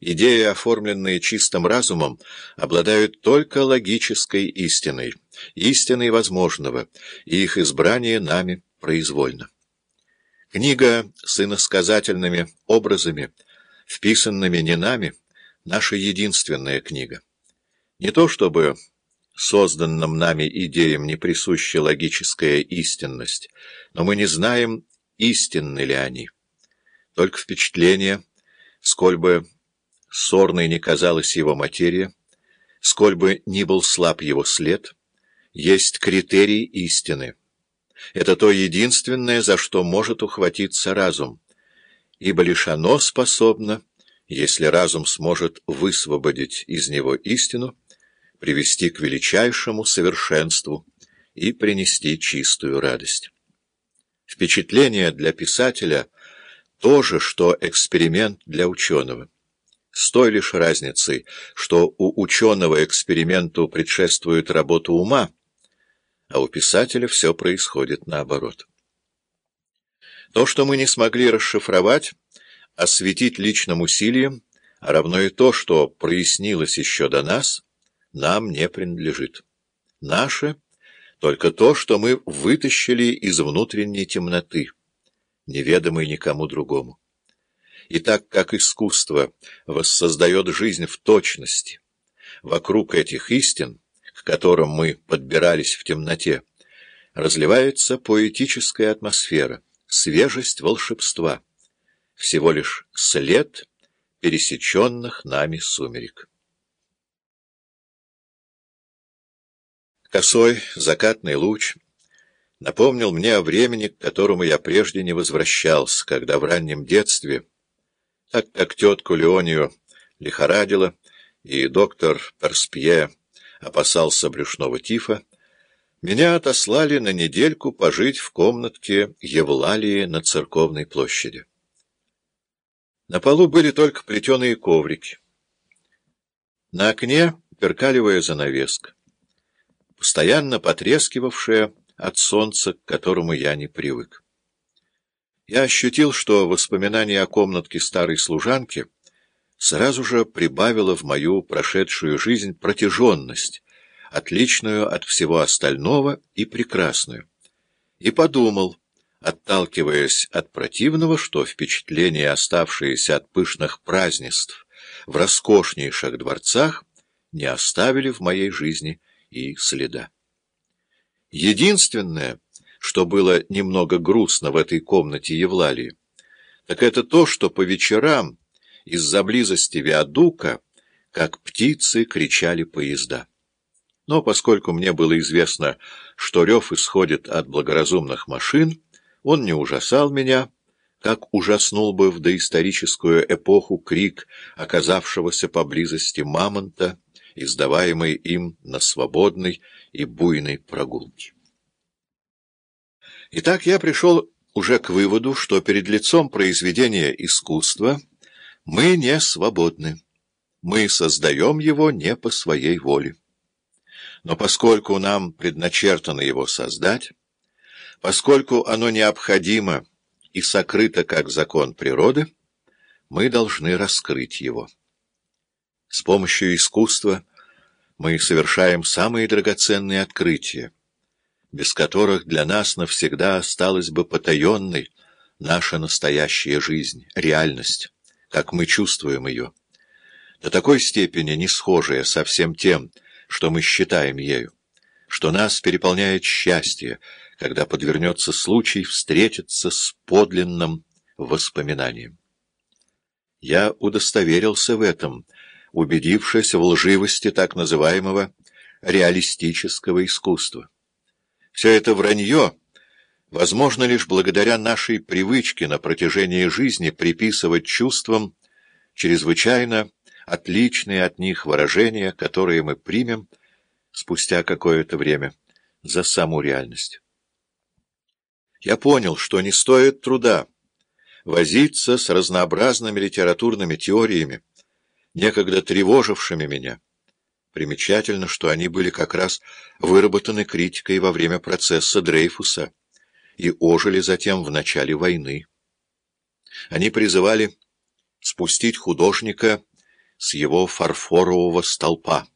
Идеи, оформленные чистым разумом, обладают только логической истиной, истиной возможного, и их избрание нами произвольно. Книга с иносказательными образами, вписанными не нами, наша единственная книга. Не то чтобы созданным нами идеям не присуща логическая истинность, но мы не знаем, истинны ли они. Только впечатление, сколь бы сорной не казалась его материя, сколь бы ни был слаб его след, есть критерий истины. Это то единственное, за что может ухватиться разум, ибо лишь оно способно, если разум сможет высвободить из него истину, привести к величайшему совершенству и принести чистую радость. Впечатление для писателя — то же, что эксперимент для ученого с той лишь разницей, что у ученого эксперименту предшествует работа ума, а у писателя все происходит наоборот. То, что мы не смогли расшифровать, осветить личным усилием, а равно и то, что прояснилось еще до нас, нам не принадлежит. Наше — только то, что мы вытащили из внутренней темноты, неведомой никому другому. И так как искусство воссоздает жизнь в точности, вокруг этих истин, к которым мы подбирались в темноте, разливается поэтическая атмосфера, свежесть волшебства, всего лишь след пересеченных нами сумерек. Косой закатный луч напомнил мне о времени, к которому я прежде не возвращался, когда в раннем детстве так как тетку Леонию лихорадило, и доктор Перспье опасался брюшного тифа, меня отослали на недельку пожить в комнатке Евлалии на церковной площади. На полу были только плетеные коврики. На окне перкалевая занавеска, постоянно потрескивавшая от солнца, к которому я не привык. Я ощутил, что воспоминание о комнатке старой служанки сразу же прибавило в мою прошедшую жизнь протяженность, отличную от всего остального и прекрасную. И подумал, отталкиваясь от противного, что впечатления, оставшиеся от пышных празднеств в роскошнейших дворцах, не оставили в моей жизни и следа. Единственное — что было немного грустно в этой комнате Евлалии, так это то, что по вечерам из-за близости Виадука, как птицы, кричали поезда. Но поскольку мне было известно, что рев исходит от благоразумных машин, он не ужасал меня, как ужаснул бы в доисторическую эпоху крик оказавшегося поблизости мамонта, издаваемый им на свободной и буйной прогулке. Итак, я пришел уже к выводу, что перед лицом произведения искусства мы не свободны. Мы создаем его не по своей воле. Но поскольку нам предначертано его создать, поскольку оно необходимо и сокрыто как закон природы, мы должны раскрыть его. С помощью искусства мы совершаем самые драгоценные открытия, без которых для нас навсегда осталась бы потаенной наша настоящая жизнь, реальность, как мы чувствуем ее, до такой степени не схожая со всем тем, что мы считаем ею, что нас переполняет счастье, когда подвернется случай встретиться с подлинным воспоминанием. Я удостоверился в этом, убедившись в лживости так называемого реалистического искусства. Все это вранье возможно лишь благодаря нашей привычке на протяжении жизни приписывать чувствам чрезвычайно отличные от них выражения, которые мы примем спустя какое-то время за саму реальность. Я понял, что не стоит труда возиться с разнообразными литературными теориями, некогда тревожившими меня, Примечательно, что они были как раз выработаны критикой во время процесса Дрейфуса и ожили затем в начале войны. Они призывали спустить художника с его фарфорового столпа.